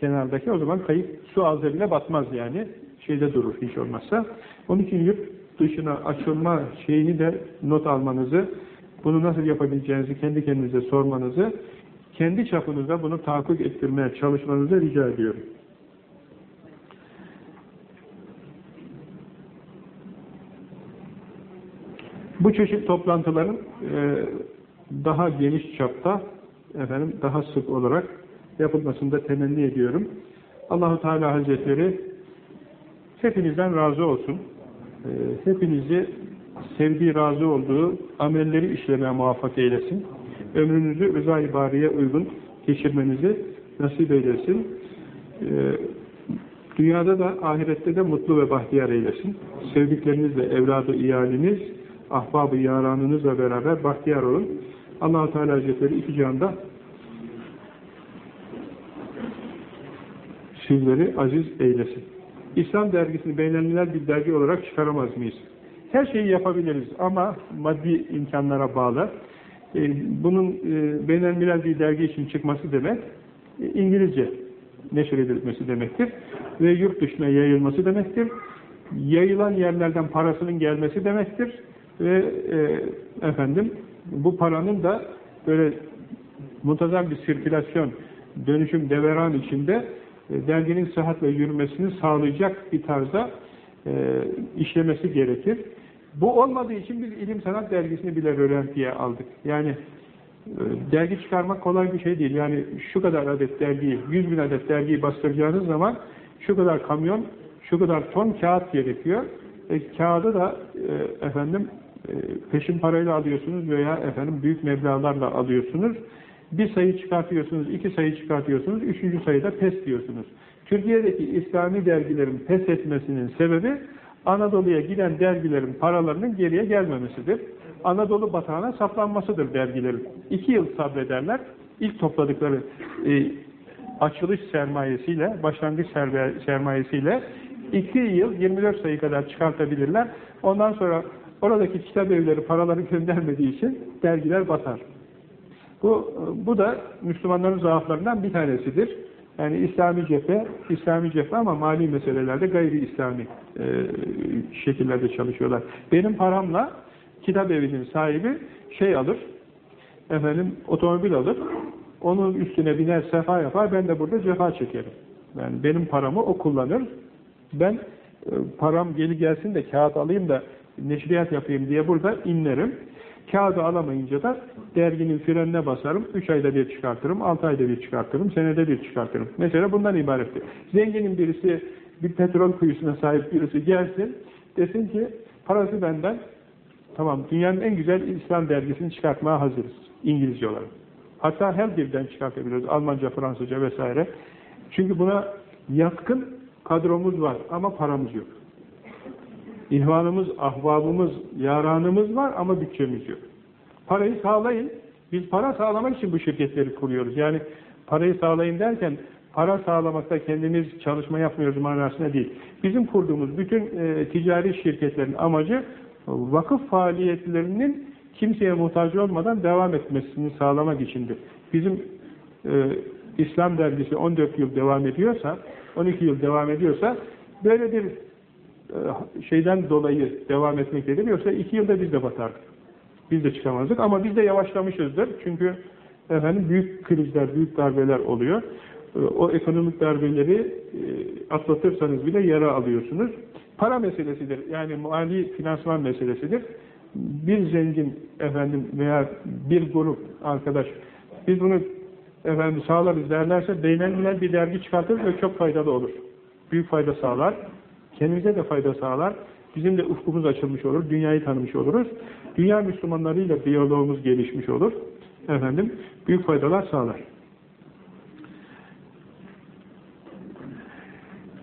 kenardaki o zaman kayık su ağzı bile batmaz yani. Şeyde durur hiç olmazsa. Onun için yurt dışına açılma şeyini de not almanızı, bunu nasıl yapabileceğinizi kendi kendinize sormanızı, kendi çapınızda bunu tahakkuk ettirmeye çalışmanızı rica ediyorum. Bu çeşit toplantıların e, daha geniş çapta efendim daha sık olarak yapılmasını da temenni ediyorum. Allahu Teala Hazretleri hepinizden razı olsun. E, hepinizi sevdiği, razı olduğu amelleri işlemeye muvaffak eylesin. Ömrünüzü rıza-i bariye uygun geçirmenizi nasip eylesin. E, dünyada da ahirette de mutlu ve bahtiyar eylesin. Sevdiklerinizle, evladı, iyaliniz, ahbabı yaranınızla beraber bahtiyar olun. allah Teala Hazretleri iki canda sizleri aziz eylesin. İslam dergisini beğenilenler bir dergi olarak çıkaramaz mıyız? Her şeyi yapabiliriz ama maddi imkanlara bağlı. E, bunun e, beğenilenler bir dergi için çıkması demek e, İngilizce neşredilmesi demektir. Ve yurt dışına yayılması demektir. Yayılan yerlerden parasının gelmesi demektir ve e, efendim bu paranın da böyle muntazam bir sirkülasyon, dönüşüm, deveran içinde e, derginin sıhhatle yürümesini sağlayacak bir tarzda e, işlemesi gerekir. Bu olmadığı için biz ilim sanat dergisini bile rölantiye aldık. Yani e, dergi çıkarmak kolay bir şey değil. Yani şu kadar adet dergiyi, 100 bin adet dergiyi bastıracağınız zaman şu kadar kamyon, şu kadar ton kağıt gerekiyor. E, kağıdı da e, efendim peşin parayla alıyorsunuz veya efendim büyük meblağlarla alıyorsunuz. Bir sayı çıkartıyorsunuz, iki sayı çıkartıyorsunuz, üçüncü sayıda pes diyorsunuz. Türkiye'deki İslami dergilerin pes etmesinin sebebi Anadolu'ya giden dergilerin paralarının geriye gelmemesidir. Anadolu batağına saplanmasıdır dergilerin. İki yıl sabrederler. İlk topladıkları e, açılış sermayesiyle, başlangıç sermayesiyle iki yıl 24 sayı kadar çıkartabilirler. Ondan sonra oradaki kitap evleri paraları göndermediği için dergiler batar. Bu, bu da Müslümanların zaaflarından bir tanesidir. Yani İslami cephe, İslami cephe ama mali meselelerde gayri İslami e, şekillerde çalışıyorlar. Benim paramla kitap evinin sahibi şey alır, efendim otomobil alır, onun üstüne biner sefa yapar, ben de burada cefa çekerim. Yani benim paramı o kullanır, ben e, param geri gelsin de kağıt alayım da neşriyat yapayım diye burada inlerim. Kağıdı alamayınca da derginin frenine basarım, 3 ayda bir çıkartırım, 6 ayda bir çıkartırım, senede bir çıkartırım. Mesela bundan ibarettir. Zenginin birisi, bir petrol kuyusuna sahip birisi gelsin, desin ki parası benden, tamam dünyanın en güzel İslam dergisini çıkartmaya hazırız, İngilizce olarak. Hatta her dilden çıkartabiliriz, Almanca, Fransızca vesaire. Çünkü buna yatkın kadromuz var ama paramız yok. İhvanımız, ahvabımız, yaranımız var ama bütçemiz yok. Parayı sağlayın. Biz para sağlamak için bu şirketleri kuruyoruz. Yani parayı sağlayın derken para sağlamakta kendimiz çalışma yapmıyoruz manasına değil. Bizim kurduğumuz bütün e, ticari şirketlerin amacı vakıf faaliyetlerinin kimseye muhtaç olmadan devam etmesini sağlamak içindir. Bizim e, İslam dergisi 14 yıl devam ediyorsa, 12 yıl devam ediyorsa böyle bir şeyden dolayı devam etmektedir. Yoksa iki yılda biz de batardık. Biz de çıkamazdık ama biz de yavaşlamışızdır. Çünkü efendim büyük krizler, büyük darbeler oluyor. E, o ekonomik darbeleri e, atlatırsanız bile yara alıyorsunuz. Para meselesidir. Yani mali finansman meselesidir. Bir zengin efendim veya bir grup arkadaş biz bunu efendim sağlarız derlerse beynelmiler bir dergi çıkartır ve çok faydalı olur. Büyük fayda sağlar. Kendimize de fayda sağlar. Bizim de ufkumuz açılmış olur. Dünyayı tanımış oluruz. Dünya Müslümanlarıyla diyalogumuz gelişmiş olur. Efendim, büyük faydalar sağlar.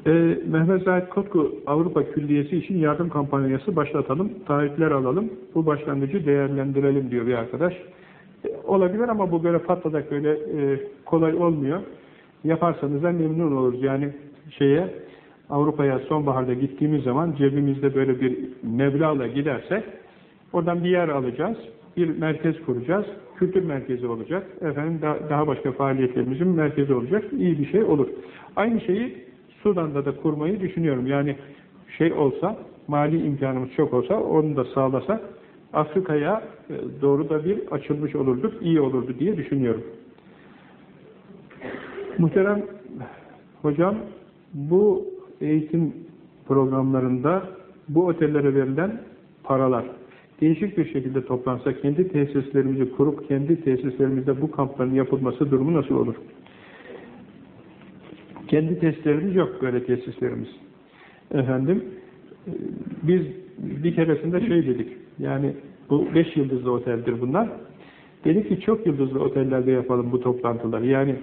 Ee, Mehmet Zahid Kotku Avrupa Külliyesi için yardım kampanyası başlatalım. Taahhütler alalım. Bu başlangıcı değerlendirelim diyor bir arkadaş. E, olabilir ama bu böyle patladak böyle e, kolay olmuyor. Yaparsanız da memnun oluruz. Yani şeye Avrupa'ya sonbaharda gittiğimiz zaman cebimizde böyle bir meblağla gidersek oradan bir yer alacağız, bir merkez kuracağız, kültür merkezi olacak, efendim daha başka faaliyetlerimizin merkezi olacak, iyi bir şey olur. Aynı şeyi Sudan'da da kurmayı düşünüyorum. Yani şey olsa, mali imkanımız çok olsa, onu da sağlasak, Afrika'ya e, doğru da bir açılmış olurduk, iyi olurdu diye düşünüyorum. Muhterem hocam, bu eğitim programlarında bu otellere verilen paralar değişik bir şekilde toplansa, kendi tesislerimizi kurup kendi tesislerimizde bu kampların yapılması durumu nasıl olur? Kendi tesislerimiz yok böyle tesislerimiz. Efendim, biz bir keresinde şey dedik, yani bu beş yıldızlı oteldir bunlar. Dedik ki çok yıldızlı otellerde yapalım bu toplantıları. Yani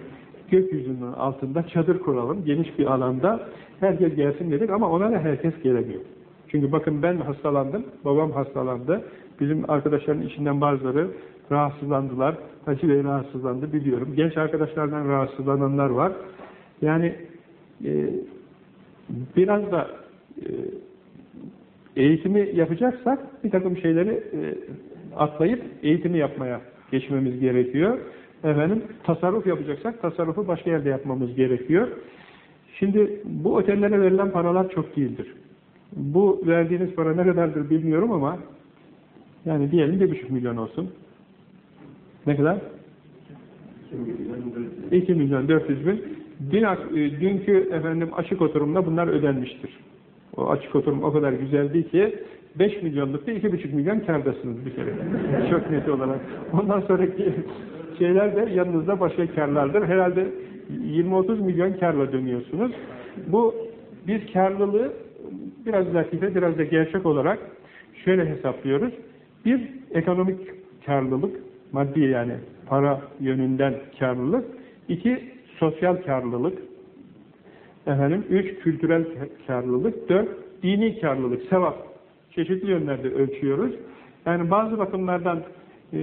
gökyüzünün altında çadır kuralım, geniş bir alanda herkes gelsin dedik ama ona da herkes gelemiyor. Çünkü bakın ben hastalandım, babam hastalandı, bizim arkadaşların içinden bazıları rahatsızlandılar, Hacı Bey rahatsızlandı biliyorum. Genç arkadaşlardan rahatsızlananlar var. Yani e, biraz da e, eğitimi yapacaksak bir takım şeyleri e, atlayıp eğitimi yapmaya geçmemiz gerekiyor. Efendim, tasarruf yapacaksak tasarrufu başka yerde yapmamız gerekiyor. Şimdi bu otellere verilen paralar çok değildir. Bu verdiğiniz para ne kadardır bilmiyorum ama yani diyelim bir buçuk milyon olsun. Ne kadar? 2 milyon 400 bin. Dün, e, dünkü efendim açık oturumda bunlar ödenmiştir. O açık oturum o kadar güzeldi ki 5 milyonlukta 2,5 milyon kardasınız bir kere. Çok net olarak. Ondan sonraki şeyler de yanınızda başka karlardır. Herhalde 20-30 milyon karla dönüyorsunuz. Bu biz karlılığı biraz latife, biraz da gerçek olarak şöyle hesaplıyoruz. Bir, ekonomik karlılık, maddi yani para yönünden karlılık. iki sosyal karlılık. Efendim, üç kültürel karlılık. Dört dini karlılık, sevap. Çeşitli yönlerde ölçüyoruz. Yani bazı bakımlardan e,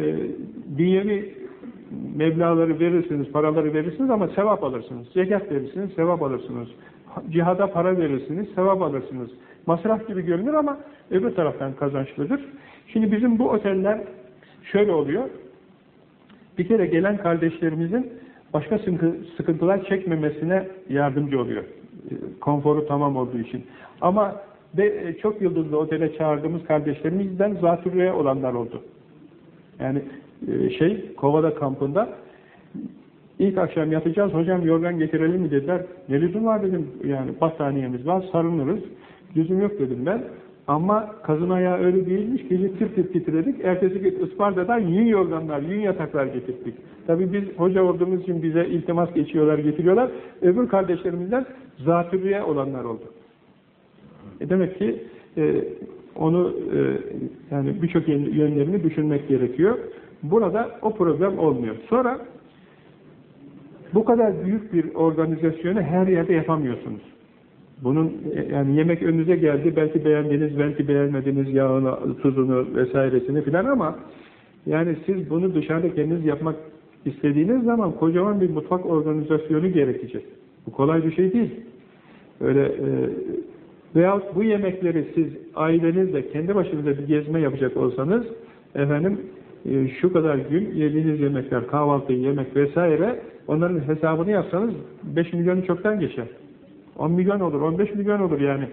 dünyevi meblaları verirsiniz, paraları verirsiniz ama sevap alırsınız. Zekat verirsiniz, sevap alırsınız. Cihada para verirsiniz, sevap alırsınız. Masraf gibi görünür ama öbür taraftan kazançlıdır. Şimdi bizim bu oteller şöyle oluyor. Bir kere gelen kardeşlerimizin başka sıkıntılar çekmemesine yardımcı oluyor. E, konforu tamam olduğu için. Ama ve çok yıldızlı otele çağırdığımız kardeşlerimizden zatürreye olanlar oldu. Yani e, şey, Kovada kampında ilk akşam yatacağız, hocam yorgan getirelim mi dediler. Ne lüzum var dedim, yani battaniyemiz var, sarılırız. Lüzum yok dedim ben. Ama kazın ayağı öyle değilmiş, gece tırt tırt titredik. Ertesi gün Isparta'dan yün yorganlar, yün yataklar getirdik. Tabi biz hoca olduğumuz için bize iltimas geçiyorlar, getiriyorlar. Öbür kardeşlerimizden zatürriye olanlar oldu. E demek ki e, onu e, yani birçok yönlerini düşünmek gerekiyor. Burada o problem olmuyor. Sonra bu kadar büyük bir organizasyonu her yerde yapamıyorsunuz. Bunun yani yemek önünüze geldi, belki beğendiniz, belki beğenmediniz yağını, tuzunu vesairesini filan ama yani siz bunu dışarıda kendiniz yapmak istediğiniz zaman kocaman bir mutfak organizasyonu gerekecek. Bu kolay bir şey değil. Öyle e, veyahut bu yemekleri siz ailenizle kendi başınıza bir gezme yapacak olsanız efendim e, şu kadar gün yediğiniz yemekler, kahvaltı, yemek vesaire onların hesabını yapsanız 5 milyonu çoktan geçer. 10 milyon olur, 15 milyon olur yani.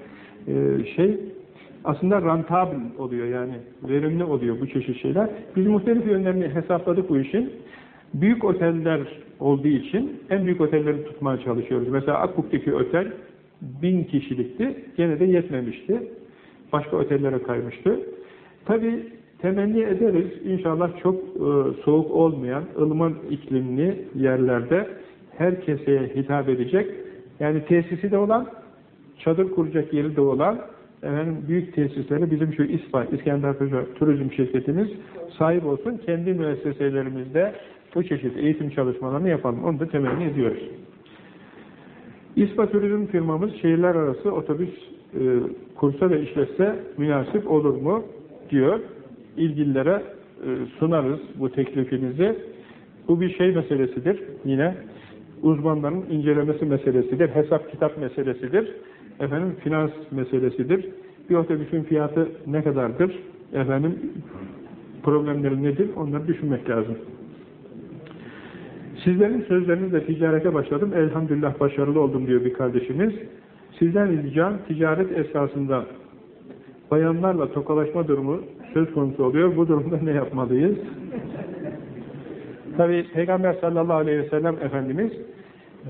Ee, şey aslında rantabil oluyor yani verimli oluyor bu çeşit şeyler. Biz muhtelif yönlerini hesapladık bu işin. Büyük oteller olduğu için en büyük otelleri tutmaya çalışıyoruz. Mesela Akbuk'taki otel bin kişilikti. Gene de yetmemişti. Başka otellere kaymıştı. Tabi temenni ederiz inşallah çok e, soğuk olmayan, ılıman iklimli yerlerde herkese hitap edecek yani tesisi de olan, çadır kuracak yeri de olan efendim, büyük tesisleri bizim şu İSPA, İskender Paşa Turizm Şirketimiz sahip olsun. Kendi müesseselerimizde bu çeşit eğitim çalışmalarını yapalım. Onu da temenni ediyoruz. İSPA Turizm firmamız şehirler arası otobüs e, kursa ve işletse münasip olur mu diyor. İlgililere e, sunarız bu teklifinizi. Bu bir şey meselesidir. Yine uzmanların incelemesi meselesidir, hesap kitap meselesidir, efendim finans meselesidir. Bir otobüsün fiyatı ne kadardır? Efendim problemleri nedir? Onları düşünmek lazım. Sizlerin sözlerinizle ticarete başladım. Elhamdülillah başarılı oldum diyor bir kardeşimiz. Sizden ricam ticaret esasında bayanlarla tokalaşma durumu söz konusu oluyor. Bu durumda ne yapmalıyız? Tabi Peygamber sallallahu aleyhi ve sellem Efendimiz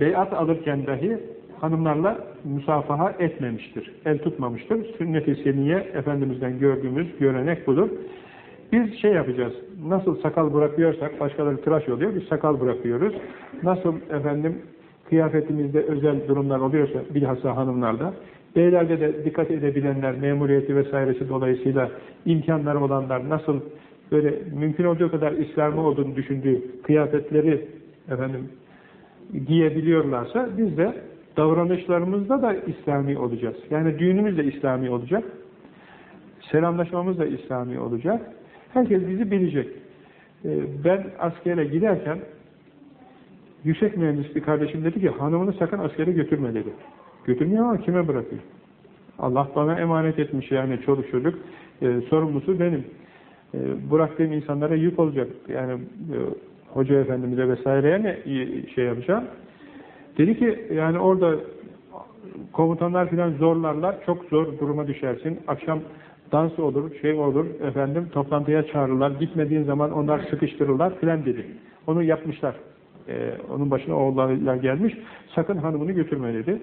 beyat alırken dahi hanımlarla musafaha etmemiştir. El tutmamıştır. Sünnet-i seniye Efendimiz'den gördüğümüz görenek budur. Biz şey yapacağız. Nasıl sakal bırakıyorsak başkaları tıraş oluyor. Biz sakal bırakıyoruz. Nasıl efendim kıyafetimizde özel durumlar oluyorsa bilhassa hanımlarda beylerde de dikkat edebilenler memuriyeti vesairesi dolayısıyla imkanları olanlar nasıl böyle mümkün olduğu kadar İslam'ı olduğunu düşündüğü kıyafetleri efendim giyebiliyorlarsa biz de davranışlarımızda da İslami olacağız. Yani düğünümüz de İslami olacak. Selamlaşmamız da İslami olacak. Herkes bizi bilecek. Ee, ben askere giderken yüksek mühendis bir kardeşim dedi ki hanımını sakın askere götürme dedi. Götürmüyor ama kime bırakıyor? Allah bana emanet etmiş yani çoluk çocuk. E, sorumlusu benim. E, bıraktığım insanlara yük olacak. Yani e, hoca efendimize vesaireye mi şey yapacağım? Dedi ki yani orada komutanlar filan zorlarlar, çok zor duruma düşersin. Akşam dans olur, şey olur, efendim toplantıya çağırırlar, gitmediğin zaman onlar sıkıştırırlar filan dedi. Onu yapmışlar. Ee, onun başına oğullarıyla gelmiş. Sakın hanımını götürme dedi.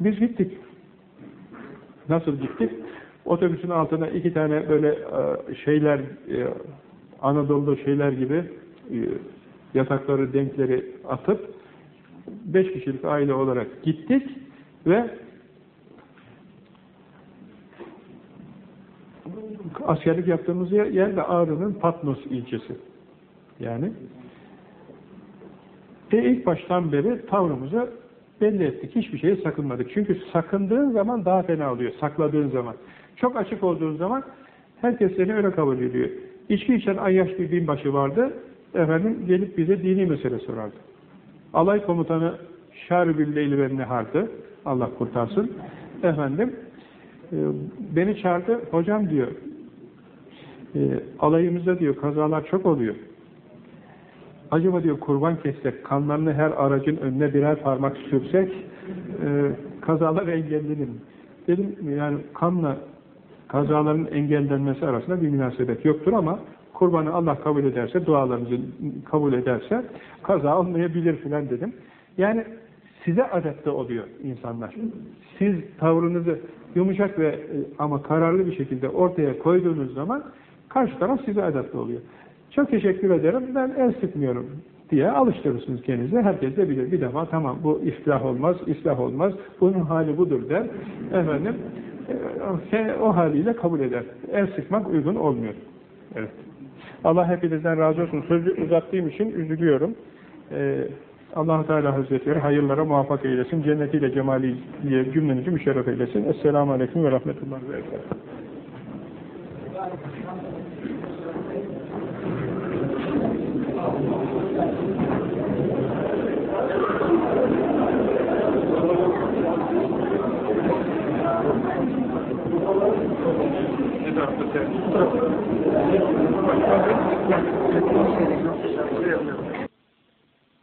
Biz gittik. Nasıl gittik? Otobüsün altına iki tane böyle e, şeyler e, Anadolu'da şeyler gibi e, yatakları, denkleri atıp beş kişilik aile olarak gittik ve askerlik yaptığımız yer, de Ağrı'nın Patmos ilçesi. Yani e ilk baştan beri tavrımızı belli ettik. Hiçbir şeye sakınmadık. Çünkü sakındığın zaman daha fena oluyor. Sakladığın zaman. Çok açık olduğun zaman herkes seni öyle kabul ediyor. İçki içen ayyaş bir binbaşı vardı. Efendim gelip bize dini mesele sorardı. Alay komutanı Şarbil Leyli ve Nehar'dı. Allah kurtarsın. Efendim e, beni çağırdı. Hocam diyor e, alayımızda diyor kazalar çok oluyor. Acaba diyor kurban kessek, kanlarını her aracın önüne birer parmak sürsek e, kazalar engellenir mi? Dedim yani kanla kazaların engellenmesi arasında bir münasebet yoktur ama kurbanı Allah kabul ederse, dualarınızı kabul ederse kaza olmayabilir filan dedim. Yani size adapte oluyor insanlar. Siz tavrınızı yumuşak ve e, ama kararlı bir şekilde ortaya koyduğunuz zaman karşı taraf size adapte oluyor. Çok teşekkür ederim, ben el sıkmıyorum diye alıştırırsınız kendinize. Herkes de bilir. Bir defa tamam bu iflah olmaz, islah olmaz, bunun hali budur der. Efendim, e, o haliyle kabul eder. El sıkmak uygun olmuyor. Evet. Allah hepinizden razı olsun. Sözü uzattığım için üzülüyorum. Ee, allah Teala Hazretleri hayırlara muvaffak eylesin. Cennetiyle, cemaliyle cümlenizi müşerref eylesin. Esselamu Aleyküm ve Rahmetullahi ve Berekatuhu.